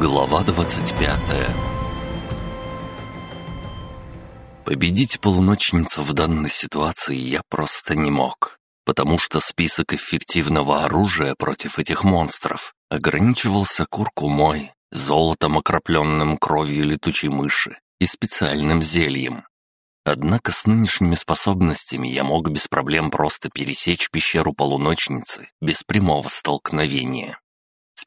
Глава 25 Победить полуночницу в данной ситуации я просто не мог, потому что список эффективного оружия против этих монстров ограничивался куркумой, золотом, окропленным кровью летучей мыши и специальным зельем. Однако с нынешними способностями я мог без проблем просто пересечь пещеру полуночницы без прямого столкновения.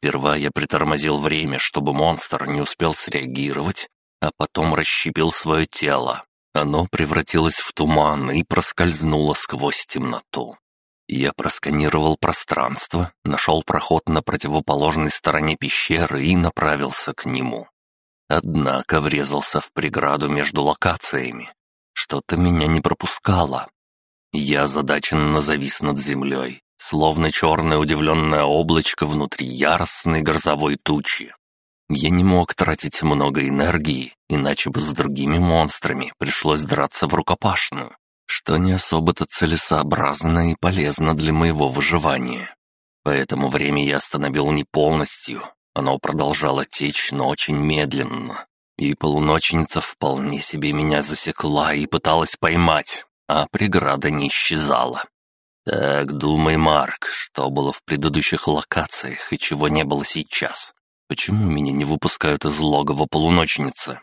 Сперва я притормозил время, чтобы монстр не успел среагировать, а потом расщепил свое тело. Оно превратилось в туман и проскользнуло сквозь темноту. Я просканировал пространство, нашел проход на противоположной стороне пещеры и направился к нему. Однако врезался в преграду между локациями. Что-то меня не пропускало. Я задаченно завис над землей, словно черное удивленное облачко внутри яростной грозовой тучи. Я не мог тратить много энергии, иначе бы с другими монстрами пришлось драться в рукопашную, что не особо-то целесообразно и полезно для моего выживания. Поэтому время я остановил не полностью, оно продолжало течь, но очень медленно. И полуночница вполне себе меня засекла и пыталась поймать, а преграда не исчезала. «Так, думай, Марк, что было в предыдущих локациях и чего не было сейчас? Почему меня не выпускают из логова полуночницы?»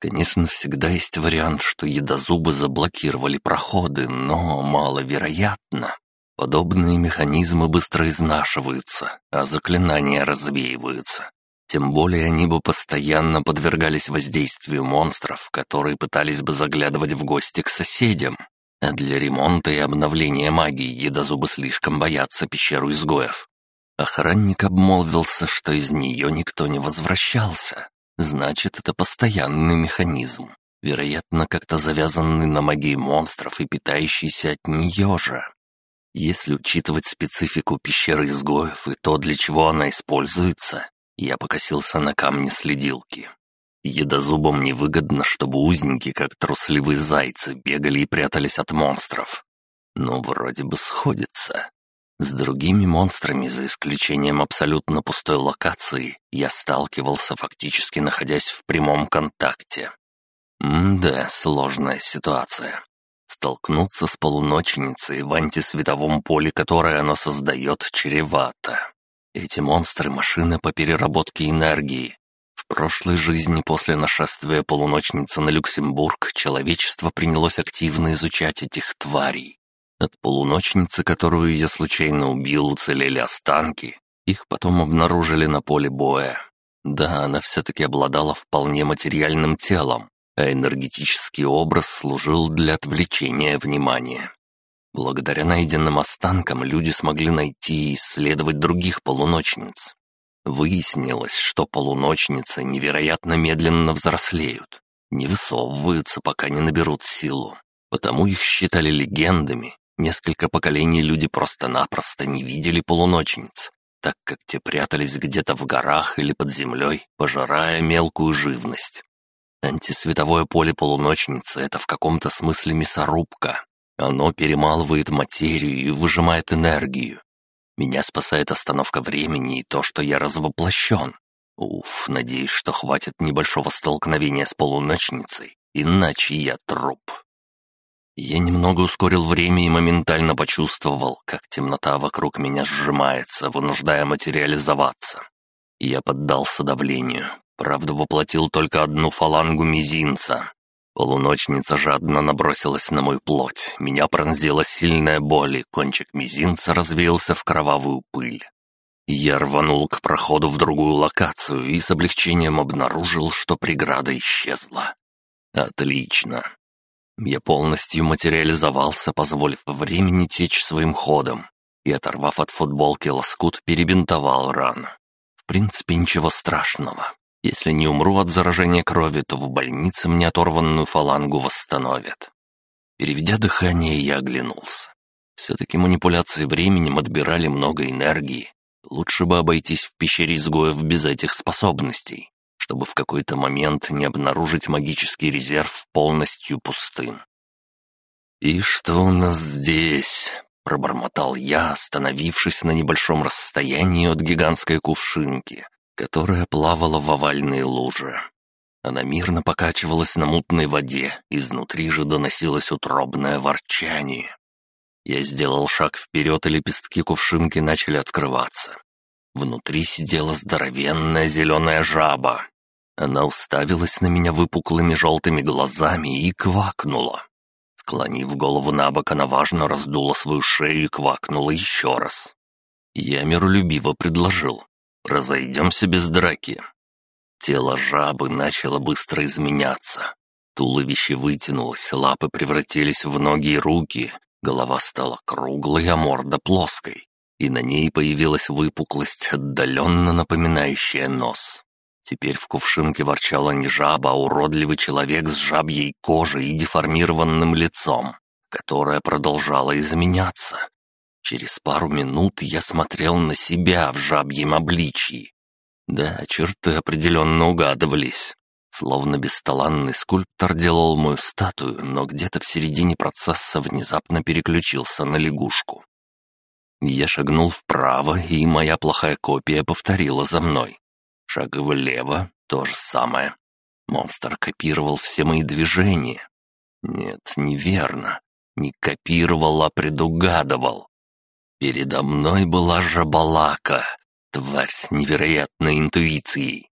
Конечно, всегда есть вариант, что едозубы заблокировали проходы, но маловероятно. Подобные механизмы быстро изнашиваются, а заклинания развеиваются. Тем более они бы постоянно подвергались воздействию монстров, которые пытались бы заглядывать в гости к соседям. А для ремонта и обновления магии едозубы слишком боятся пещеру изгоев. Охранник обмолвился, что из нее никто не возвращался. Значит, это постоянный механизм. Вероятно, как-то завязанный на магии монстров и питающийся от нее же. Если учитывать специфику пещеры изгоев и то, для чего она используется, я покосился на камни следилки. Едозубам невыгодно, чтобы узники, как трусливые зайцы, бегали и прятались от монстров. Но вроде бы сходится. С другими монстрами, за исключением абсолютно пустой локации, я сталкивался, фактически находясь в прямом контакте. М-да, сложная ситуация. Столкнуться с полуночницей в антисветовом поле, которое она создает, чревато. Эти монстры — машины по переработке энергии, прошлой жизни после нашествия полуночницы на Люксембург человечество принялось активно изучать этих тварей. От полуночницы, которую я случайно убил, уцелели останки. Их потом обнаружили на поле боя. Да, она все-таки обладала вполне материальным телом, а энергетический образ служил для отвлечения внимания. Благодаря найденным останкам люди смогли найти и исследовать других полуночниц. Выяснилось, что полуночницы невероятно медленно взрослеют, не высовываются, пока не наберут силу. Потому их считали легендами. Несколько поколений люди просто-напросто не видели полуночниц, так как те прятались где-то в горах или под землей, пожирая мелкую живность. Антисветовое поле полуночницы — это в каком-то смысле мясорубка. Оно перемалывает материю и выжимает энергию, меня спасает остановка времени и то, что я развоплощен. Уф, надеюсь, что хватит небольшого столкновения с полуночницей, иначе я труп. Я немного ускорил время и моментально почувствовал, как темнота вокруг меня сжимается, вынуждая материализоваться. Я поддался давлению, правда воплотил только одну фалангу мизинца, Полуночница жадно набросилась на мою плоть. Меня пронзила сильная боль, и кончик мизинца развеялся в кровавую пыль. Я рванул к проходу в другую локацию и с облегчением обнаружил, что преграда исчезла. Отлично. Я полностью материализовался, позволив времени течь своим ходом, и, оторвав от футболки лоскут, перебинтовал рану. В принципе, ничего страшного. Если не умру от заражения крови, то в больнице мне оторванную фалангу восстановят. Переведя дыхание, я оглянулся. Все-таки манипуляции временем отбирали много энергии. Лучше бы обойтись в пещере изгоев без этих способностей, чтобы в какой-то момент не обнаружить магический резерв полностью пустым. «И что у нас здесь?» — пробормотал я, остановившись на небольшом расстоянии от гигантской кувшинки, которая плавала в овальной луже. Она мирно покачивалась на мутной воде, изнутри же доносилось утробное ворчание. Я сделал шаг вперед, и лепестки кувшинки начали открываться. Внутри сидела здоровенная зеленая жаба. Она уставилась на меня выпуклыми желтыми глазами и квакнула. Склонив голову на бок, она важно раздула свою шею и квакнула еще раз. Я миролюбиво предложил. «Разойдемся без драки». Тело жабы начало быстро изменяться. Туловище вытянулось, лапы превратились в ноги и руки, голова стала круглой, а морда плоской, и на ней появилась выпуклость, отдаленно напоминающая нос. Теперь в кувшинке ворчала не жаба, а уродливый человек с жабьей кожей и деформированным лицом, которая продолжала изменяться. Через пару минут я смотрел на себя в жабьем обличии. Да, черты определенно угадывались. Словно бесталанный скульптор делал мою статую, но где-то в середине процесса внезапно переключился на лягушку. Я шагнул вправо, и моя плохая копия повторила за мной. Шаг влево — то же самое. Монстр копировал все мои движения. Нет, неверно. Не копировал, а предугадывал. Передо мной была жабалака, тварь с невероятной интуицией.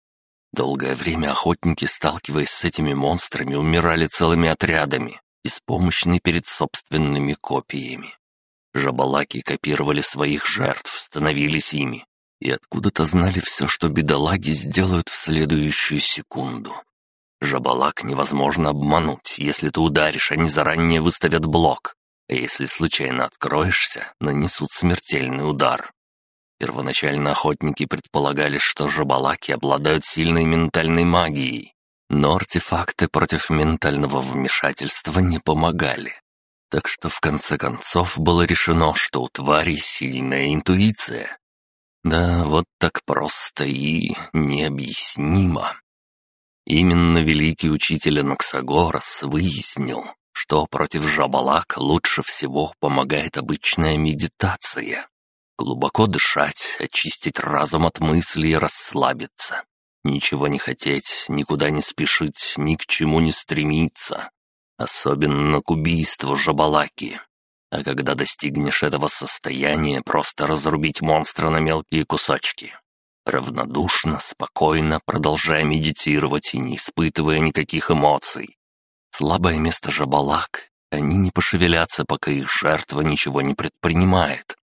Долгое время охотники, сталкиваясь с этими монстрами, умирали целыми отрядами, беспомощны перед собственными копиями. Жабалаки копировали своих жертв, становились ими, и откуда-то знали все, что бедолаги сделают в следующую секунду. Жабалак невозможно обмануть. Если ты ударишь, они заранее выставят блок. Если случайно откроешься, нанесут смертельный удар. Первоначально охотники предполагали, что жабалаки обладают сильной ментальной магией, но артефакты против ментального вмешательства не помогали. Так что в конце концов было решено, что у твари сильная интуиция, да, вот так просто и необъяснимо. Именно великий учитель Анаксагорас выяснил, что против жабалак лучше всего помогает обычная медитация. Глубоко дышать, очистить разум от мыслей и расслабиться. Ничего не хотеть, никуда не спешить, ни к чему не стремиться. Особенно к убийству жабалаки. А когда достигнешь этого состояния, просто разрубить монстра на мелкие кусочки. Равнодушно, спокойно, продолжая медитировать и не испытывая никаких эмоций. Слабое место жабалак. Они не пошевелятся, пока их жертва ничего не предпринимает.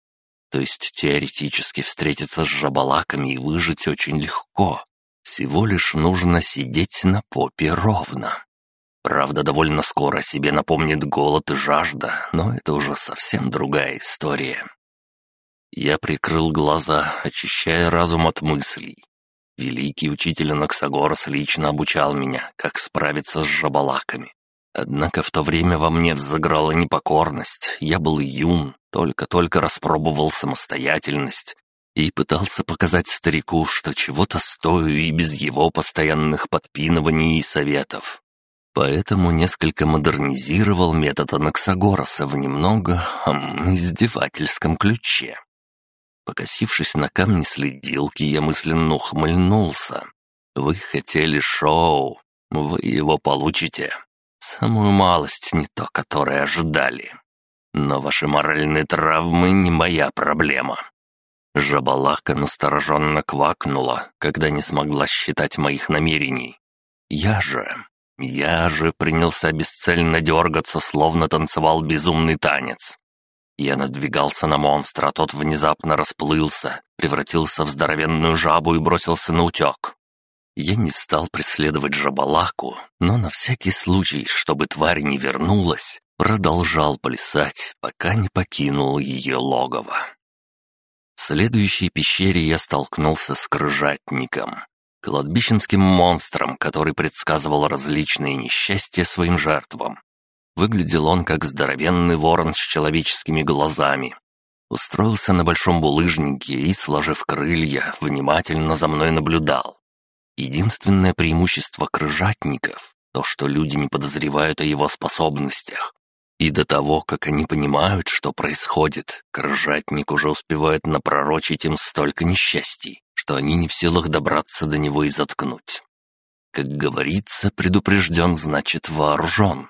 То есть теоретически встретиться с жабалаками и выжить очень легко. Всего лишь нужно сидеть на попе ровно. Правда, довольно скоро себе напомнит голод и жажда, но это уже совсем другая история. Я прикрыл глаза, очищая разум от мыслей. Великий учитель Анаксагорос лично обучал меня, как справиться с жабалаками. Однако в то время во мне взыграла непокорность, я был юн, только-только распробовал самостоятельность и пытался показать старику, что чего-то стою и без его постоянных подпинываний и советов. Поэтому несколько модернизировал метод Анаксагороса в немного хм, издевательском ключе. Покосившись на камни следилки, я мысленно ухмыльнулся. «Вы хотели шоу, вы его получите. Самую малость не то, которое ожидали. Но ваши моральные травмы не моя проблема». Жабалака настороженно квакнула, когда не смогла считать моих намерений. Я же я же принялся бесцельно дергаться, словно танцевал безумный танец. Я надвигался на монстра, а тот внезапно расплылся, превратился в здоровенную жабу и бросился на утек. Я не стал преследовать жабалаку, но на всякий случай, чтобы тварь не вернулась, продолжал плясать, пока не покинул ее логово. В следующей пещере я столкнулся с крыжатником кладбищенским монстром, который предсказывал различные несчастья своим жертвам. Выглядел он как здоровенный ворон с человеческими глазами. Устроился на большом булыжнике и, сложив крылья, внимательно за мной наблюдал. Единственное преимущество крыжатников — то, что люди не подозревают о его способностях. И до того, как они понимают, что происходит, крыжатник уже успевает напророчить им столько несчастий, что они не в силах добраться до него и заткнуть. Как говорится, предупрежден значит вооружен.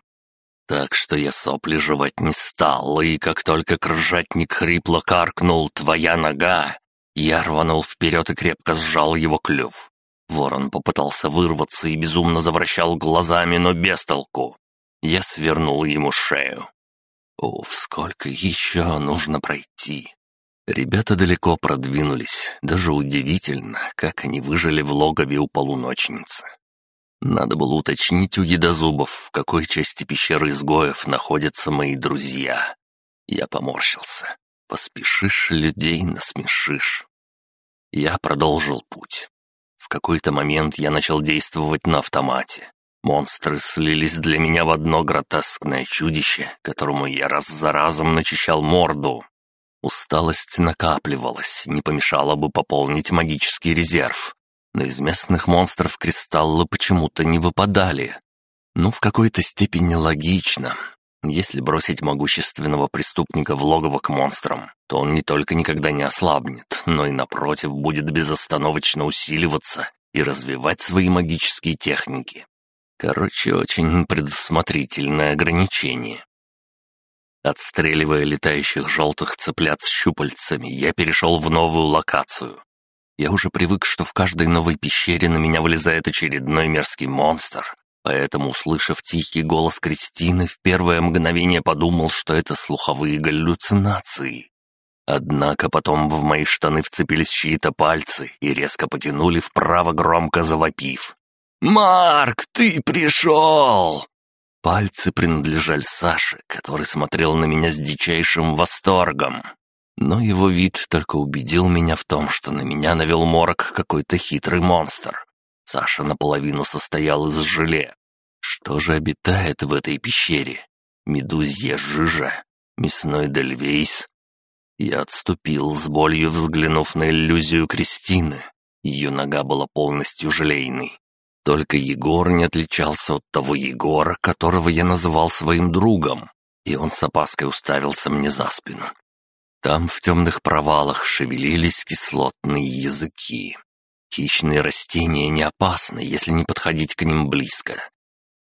Так что я сопли жевать не стал, и как только крыжатник хрипло каркнул «Твоя нога!», я рванул вперед и крепко сжал его клюв. Ворон попытался вырваться и безумно завращал глазами, но без толку. Я свернул ему шею. Уф, сколько еще нужно пройти. Ребята далеко продвинулись, даже удивительно, как они выжили в логове у полуночницы. Надо было уточнить у едозубов, в какой части пещеры изгоев находятся мои друзья. Я поморщился. Поспешишь, людей насмешишь. Я продолжил путь. Какой-то момент я начал действовать на автомате. Монстры слились для меня в одно гротескное чудище, которому я раз за разом начищал морду. Усталость накапливалась, не помешало бы пополнить магический резерв. Но из местных монстров кристаллы почему-то не выпадали. Ну, в какой-то степени логично. Если бросить могущественного преступника в логово к монстрам, то он не только никогда не ослабнет, но и, напротив, будет безостановочно усиливаться и развивать свои магические техники. Короче, очень предусмотрительное ограничение. Отстреливая летающих желтых цыплят с щупальцами, я перешел в новую локацию. Я уже привык, что в каждой новой пещере на меня вылезает очередной мерзкий монстр, поэтому, услышав тихий голос Кристины, в первое мгновение подумал, что это слуховые галлюцинации. Однако потом в мои штаны вцепились чьи-то пальцы и резко потянули вправо, громко завопив. «Марк, ты пришел!» Пальцы принадлежали Саше, который смотрел на меня с дичайшим восторгом. Но его вид только убедил меня в том, что на меня навел морок какой-то хитрый монстр. Саша наполовину состоял из желе. Что же обитает в этой пещере? Медузья жижа? Мясной дельвейс? Я отступил с болью, взглянув на иллюзию Кристины. Ее нога была полностью желейной. Только Егор не отличался от того Егора, которого я называл своим другом, и он с опаской уставился мне за спину. Там в темных провалах шевелились кислотные языки. Хищные растения не опасны, если не подходить к ним близко.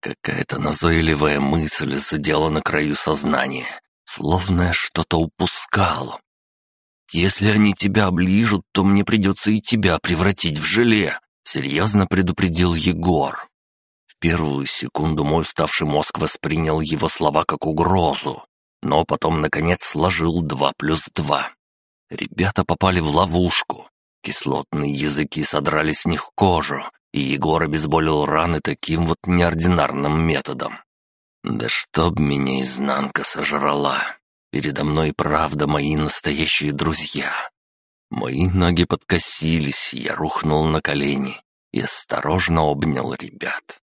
Какая-то назойливая мысль задела на краю сознания, словно что-то упускал. «Если они тебя оближут, то мне придется и тебя превратить в желе», Серьезно предупредил Егор. В первую секунду мой уставший мозг воспринял его слова как угрозу, но потом, наконец, сложил два плюс два. Ребята попали в ловушку. Кислотные языки содрали с них кожу, и Егор обезболил раны таким вот неординарным методом. Да чтоб меня изнанка сожрала. Передо мной правда мои настоящие друзья. Мои ноги подкосились, я рухнул на колени и осторожно обнял ребят.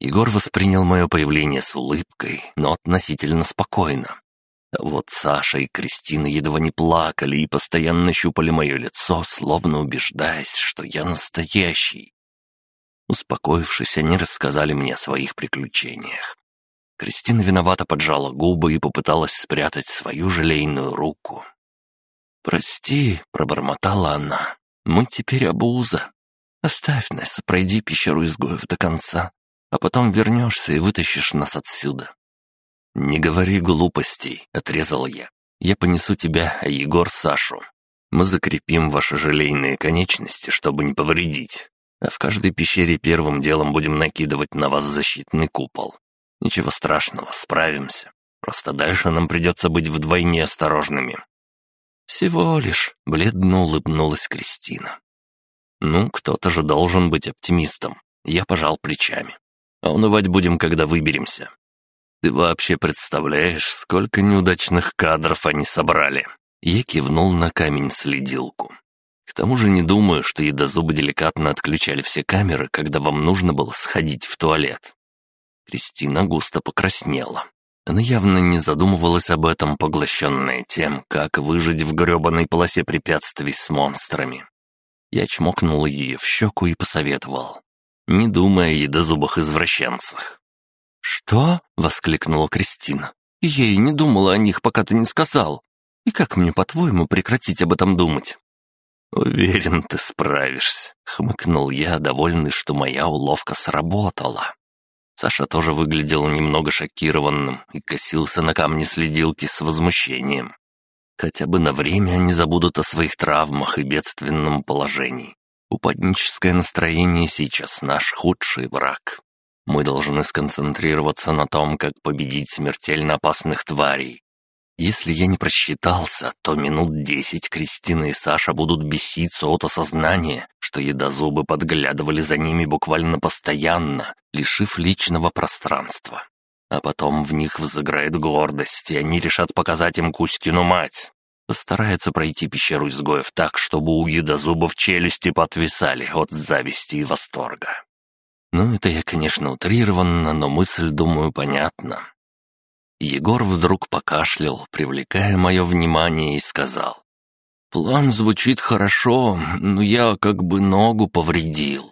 Егор воспринял мое появление с улыбкой, но относительно спокойно. Вот Саша и Кристина едва не плакали и постоянно щупали мое лицо, словно убеждаясь, что я настоящий. Успокоившись, они рассказали мне о своих приключениях. Кристина виновато поджала губы и попыталась спрятать свою желейную руку. «Прости», — пробормотала она, — «мы теперь обуза. Оставь нас, пройди пещеру изгоев до конца, а потом вернешься и вытащишь нас отсюда». «Не говори глупостей», — отрезал я. «Я понесу тебя, Егор — Сашу. Мы закрепим ваши желейные конечности, чтобы не повредить. А в каждой пещере первым делом будем накидывать на вас защитный купол. Ничего страшного, справимся. Просто дальше нам придется быть вдвойне осторожными. «Всего лишь», — бледно улыбнулась Кристина. «Ну, кто-то же должен быть оптимистом». Я пожал плечами. «А унывать будем, когда выберемся». «Ты вообще представляешь, сколько неудачных кадров они собрали?» Я кивнул на камень-следилку. К тому же не думаю, что едозубы деликатно отключали все камеры, когда вам нужно было сходить в туалет. Кристина густо покраснела. Она явно не задумывалась об этом, поглощенная тем, как выжить в гребаной полосе препятствий с монстрами. Я чмокнул ее в щеку и посоветовал. Не думая о едозубых извращенцах. «Что?» — воскликнула Кристина. «Я и не думала о них, пока ты не сказал. И как мне, по-твоему, прекратить об этом думать?» «Уверен, ты справишься», — хмыкнул я, довольный, что моя уловка сработала. Саша тоже выглядел немного шокированным и косился на камни следилки с возмущением. Хотя бы на время они забудут о своих травмах и бедственном положении. Упадническое настроение сейчас наш худший враг. Мы должны сконцентрироваться на том, как победить смертельно опасных тварей, если я не просчитался, то минут десять Кристина и Саша будут беситься от осознания, что едозубы подглядывали за ними буквально постоянно, лишив личного пространства. А потом в них взыграет гордость, и они решат показать им Кузькину мать. Постараются пройти пещеру изгоев так, чтобы у едозубов челюсти подвисали от зависти и восторга. Ну, это я, конечно, утрированно, но мысль, думаю, понятна. Егор вдруг покашлял, привлекая мое внимание, и сказал. «План звучит хорошо, но я как бы ногу повредил».